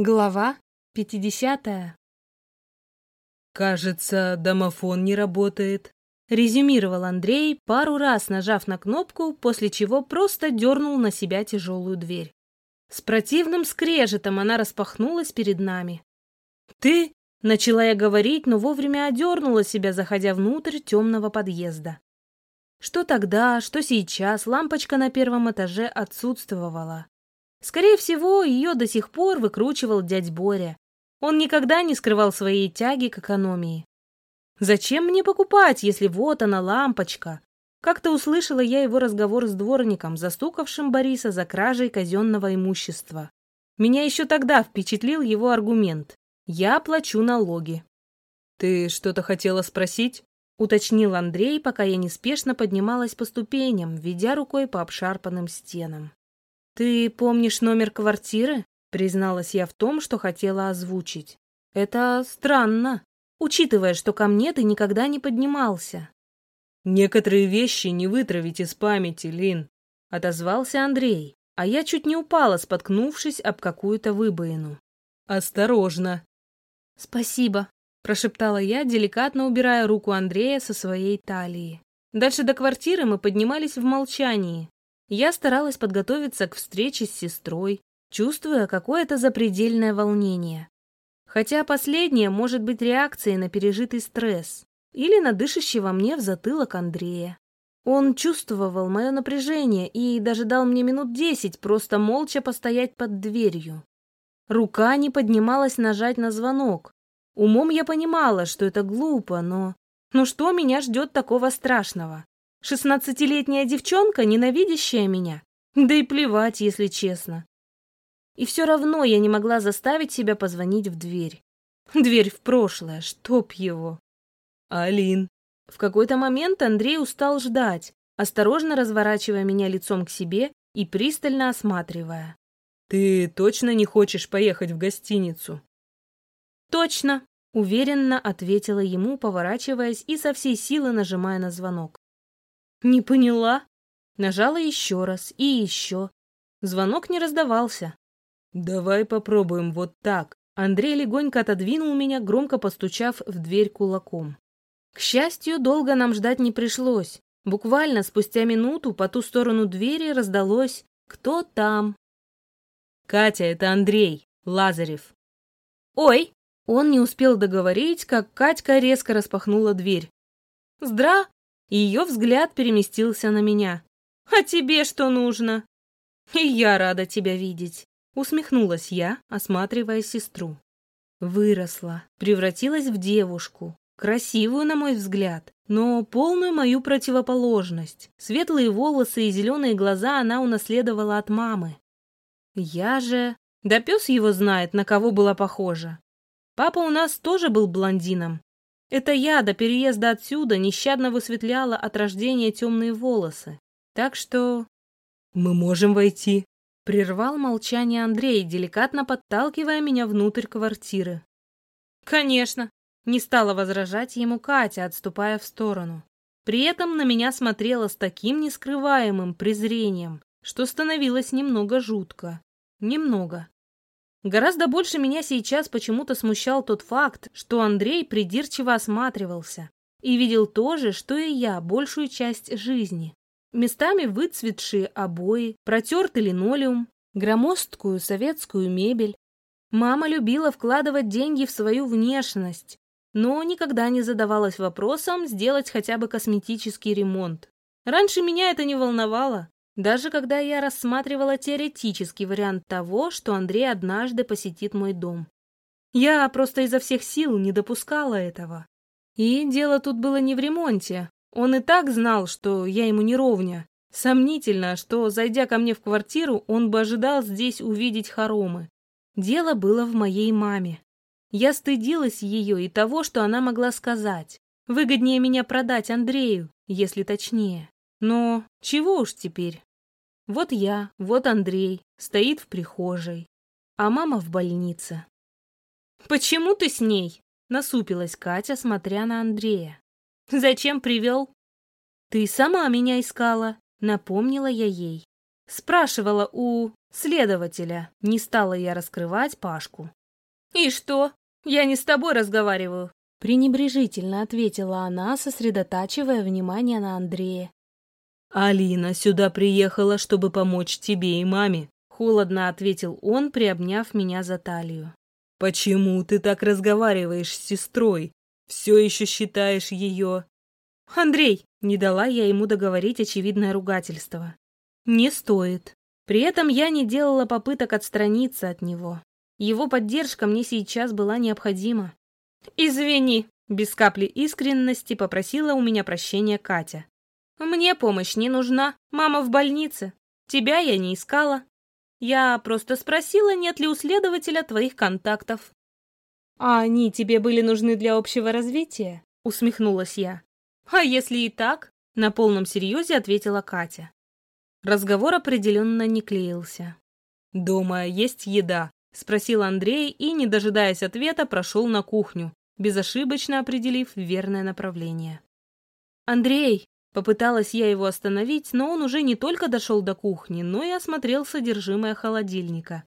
Глава 50. «Кажется, домофон не работает», — резюмировал Андрей, пару раз нажав на кнопку, после чего просто дернул на себя тяжелую дверь. С противным скрежетом она распахнулась перед нами. «Ты?» — начала я говорить, но вовремя одернула себя, заходя внутрь темного подъезда. Что тогда, что сейчас, лампочка на первом этаже отсутствовала. Скорее всего, ее до сих пор выкручивал дядь Боря. Он никогда не скрывал своей тяги к экономии. «Зачем мне покупать, если вот она, лампочка?» Как-то услышала я его разговор с дворником, застукавшим Бориса за кражей казенного имущества. Меня еще тогда впечатлил его аргумент. «Я плачу налоги». «Ты что-то хотела спросить?» — уточнил Андрей, пока я неспешно поднималась по ступеням, ведя рукой по обшарпанным стенам. «Ты помнишь номер квартиры?» — призналась я в том, что хотела озвучить. «Это странно, учитывая, что ко мне ты никогда не поднимался». «Некоторые вещи не вытравить из памяти, Лин», — отозвался Андрей, а я чуть не упала, споткнувшись об какую-то выбоину. «Осторожно!» «Спасибо», — прошептала я, деликатно убирая руку Андрея со своей талии. Дальше до квартиры мы поднимались в молчании, я старалась подготовиться к встрече с сестрой, чувствуя какое-то запредельное волнение. Хотя последнее может быть реакцией на пережитый стресс или на дышащий во мне в затылок Андрея. Он чувствовал мое напряжение и даже дал мне минут десять просто молча постоять под дверью. Рука не поднималась нажать на звонок. Умом я понимала, что это глупо, но... Ну что меня ждет такого страшного? Шестнадцатилетняя девчонка, ненавидящая меня? Да и плевать, если честно. И все равно я не могла заставить себя позвонить в дверь. Дверь в прошлое, чтоб его. Алин. В какой-то момент Андрей устал ждать, осторожно разворачивая меня лицом к себе и пристально осматривая. «Ты точно не хочешь поехать в гостиницу?» «Точно», — уверенно ответила ему, поворачиваясь и со всей силы нажимая на звонок. «Не поняла?» Нажала еще раз и еще. Звонок не раздавался. «Давай попробуем вот так». Андрей легонько отодвинул меня, громко постучав в дверь кулаком. К счастью, долго нам ждать не пришлось. Буквально спустя минуту по ту сторону двери раздалось «Кто там?». «Катя, это Андрей, Лазарев». «Ой!» Он не успел договорить, как Катька резко распахнула дверь. «Здра!» Ее взгляд переместился на меня. «А тебе что нужно?» «И я рада тебя видеть», — усмехнулась я, осматривая сестру. Выросла, превратилась в девушку, красивую, на мой взгляд, но полную мою противоположность. Светлые волосы и зеленые глаза она унаследовала от мамы. Я же... Да пес его знает, на кого была похожа. Папа у нас тоже был блондином, это я до переезда отсюда нещадно высветляла от рождения темные волосы. Так что... «Мы можем войти», — прервал молчание Андрей, деликатно подталкивая меня внутрь квартиры. «Конечно», — не стала возражать ему Катя, отступая в сторону. При этом на меня смотрела с таким нескрываемым презрением, что становилось немного жутко. Немного. Гораздо больше меня сейчас почему-то смущал тот факт, что Андрей придирчиво осматривался и видел то же, что и я, большую часть жизни. Местами выцветшие обои, протертый линолеум, громоздкую советскую мебель. Мама любила вкладывать деньги в свою внешность, но никогда не задавалась вопросом сделать хотя бы косметический ремонт. Раньше меня это не волновало, даже когда я рассматривала теоретический вариант того, что Андрей однажды посетит мой дом. Я просто изо всех сил не допускала этого. И дело тут было не в ремонте. Он и так знал, что я ему не ровня. Сомнительно, что, зайдя ко мне в квартиру, он бы ожидал здесь увидеть хоромы. Дело было в моей маме. Я стыдилась ее и того, что она могла сказать. Выгоднее меня продать Андрею, если точнее. Но чего уж теперь. Вот я, вот Андрей, стоит в прихожей, а мама в больнице. «Почему ты с ней?» — насупилась Катя, смотря на Андрея. «Зачем привел?» «Ты сама меня искала», — напомнила я ей. Спрашивала у... следователя. Не стала я раскрывать Пашку. «И что? Я не с тобой разговариваю», — пренебрежительно ответила она, сосредотачивая внимание на Андрее. «Алина сюда приехала, чтобы помочь тебе и маме», — холодно ответил он, приобняв меня за талию. «Почему ты так разговариваешь с сестрой? Все еще считаешь ее...» «Андрей!» — не дала я ему договорить очевидное ругательство. «Не стоит. При этом я не делала попыток отстраниться от него. Его поддержка мне сейчас была необходима. «Извини», — без капли искренности попросила у меня прощения Катя. «Мне помощь не нужна, мама в больнице. Тебя я не искала. Я просто спросила, нет ли у следователя твоих контактов». «А они тебе были нужны для общего развития?» — усмехнулась я. «А если и так?» — на полном серьезе ответила Катя. Разговор определенно не клеился. «Дома есть еда?» — спросил Андрей и, не дожидаясь ответа, прошел на кухню, безошибочно определив верное направление. «Андрей!» — попыталась я его остановить, но он уже не только дошел до кухни, но и осмотрел содержимое холодильника.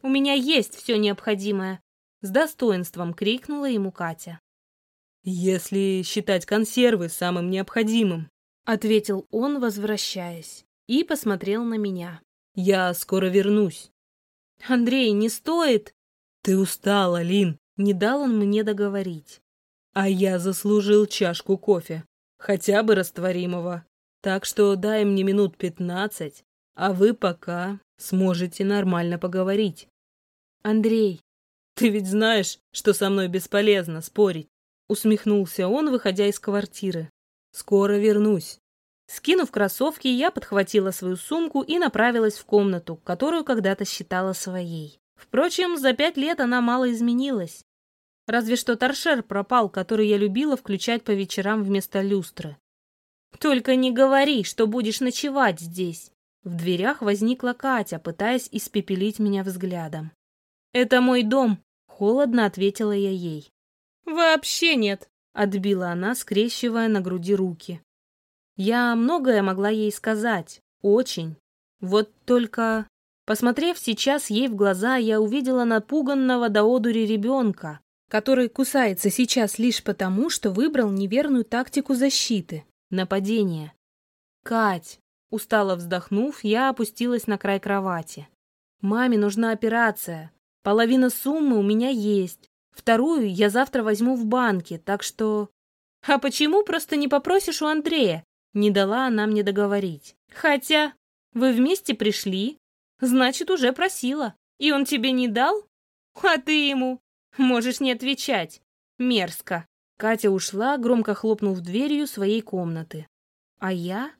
«У меня есть все необходимое!» — с достоинством крикнула ему Катя. «Если считать консервы самым необходимым», — ответил он, возвращаясь, и посмотрел на меня. «Я скоро вернусь». «Андрей, не стоит!» «Ты устала, Лин!» — не дал он мне договорить. «А я заслужил чашку кофе, хотя бы растворимого. Так что дай мне минут пятнадцать, а вы пока сможете нормально поговорить». «Андрей, ты ведь знаешь, что со мной бесполезно спорить. Усмехнулся он, выходя из квартиры. Скоро вернусь. Скинув кроссовки, я подхватила свою сумку и направилась в комнату, которую когда-то считала своей. Впрочем, за пять лет она мало изменилась. Разве что торшер пропал, который я любила включать по вечерам вместо люстры. «Только не говори, что будешь ночевать здесь!» В дверях возникла Катя, пытаясь испепелить меня взглядом. «Это мой дом», — холодно ответила я ей. «Вообще нет», — отбила она, скрещивая на груди руки. Я многое могла ей сказать, очень. Вот только... Посмотрев сейчас ей в глаза, я увидела напуганного до одури ребенка, который кусается сейчас лишь потому, что выбрал неверную тактику защиты — нападения. «Кать!» — устало вздохнув, я опустилась на край кровати. «Маме нужна операция. Половина суммы у меня есть. Вторую я завтра возьму в банке, так что... А почему просто не попросишь у Андрея? Не дала она мне договорить. Хотя вы вместе пришли, значит, уже просила. И он тебе не дал? А ты ему можешь не отвечать. Мерзко. Катя ушла, громко хлопнув дверью своей комнаты. А я?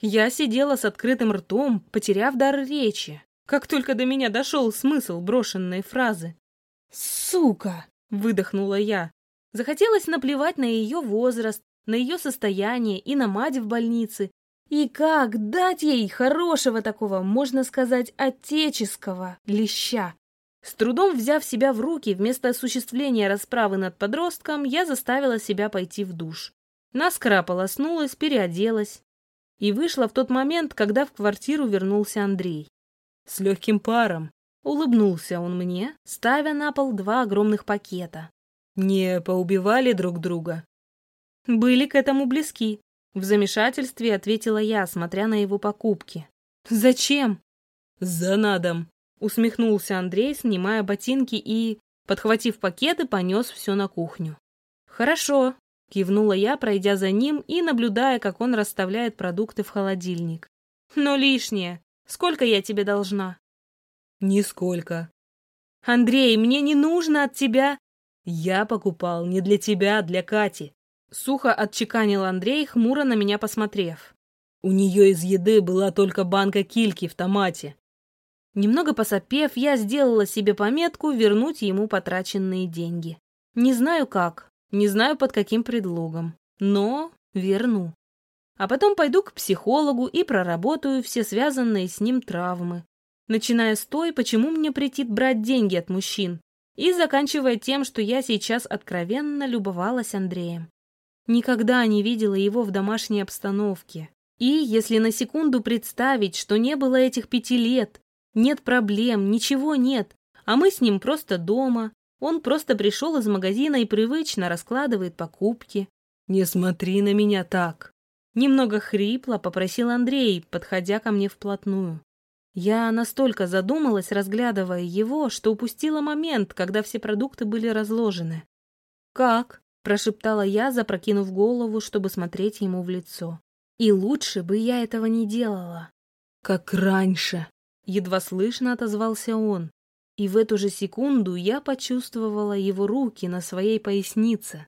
Я сидела с открытым ртом, потеряв дар речи. Как только до меня дошел смысл брошенной фразы. «Сука!» Выдохнула я. Захотелось наплевать на ее возраст, на ее состояние и на мать в больнице. И как дать ей хорошего такого, можно сказать, отеческого леща? С трудом взяв себя в руки, вместо осуществления расправы над подростком, я заставила себя пойти в душ. Наскоро ополоснулась, переоделась. И вышла в тот момент, когда в квартиру вернулся Андрей. С легким паром, Улыбнулся он мне, ставя на пол два огромных пакета. «Не поубивали друг друга?» «Были к этому близки», — в замешательстве ответила я, смотря на его покупки. «Зачем?» «За надом», — усмехнулся Андрей, снимая ботинки и, подхватив пакеты, понес все на кухню. «Хорошо», — кивнула я, пройдя за ним и наблюдая, как он расставляет продукты в холодильник. «Но лишнее. Сколько я тебе должна?» «Нисколько». «Андрей, мне не нужно от тебя...» «Я покупал не для тебя, а для Кати», — сухо отчеканил Андрей, хмуро на меня посмотрев. «У нее из еды была только банка кильки в томате». Немного посопев, я сделала себе пометку вернуть ему потраченные деньги. Не знаю как, не знаю под каким предлогом, но верну. А потом пойду к психологу и проработаю все связанные с ним травмы, начиная с той, почему мне претит брать деньги от мужчин, и заканчивая тем, что я сейчас откровенно любовалась Андреем. Никогда не видела его в домашней обстановке. И если на секунду представить, что не было этих пяти лет, Нет проблем, ничего нет. А мы с ним просто дома. Он просто пришел из магазина и привычно раскладывает покупки. Не смотри на меня так. Немного хрипло попросил Андрей, подходя ко мне вплотную. Я настолько задумалась, разглядывая его, что упустила момент, когда все продукты были разложены. «Как?» – прошептала я, запрокинув голову, чтобы смотреть ему в лицо. И лучше бы я этого не делала. «Как раньше!» – едва слышно отозвался он. И в эту же секунду я почувствовала его руки на своей пояснице.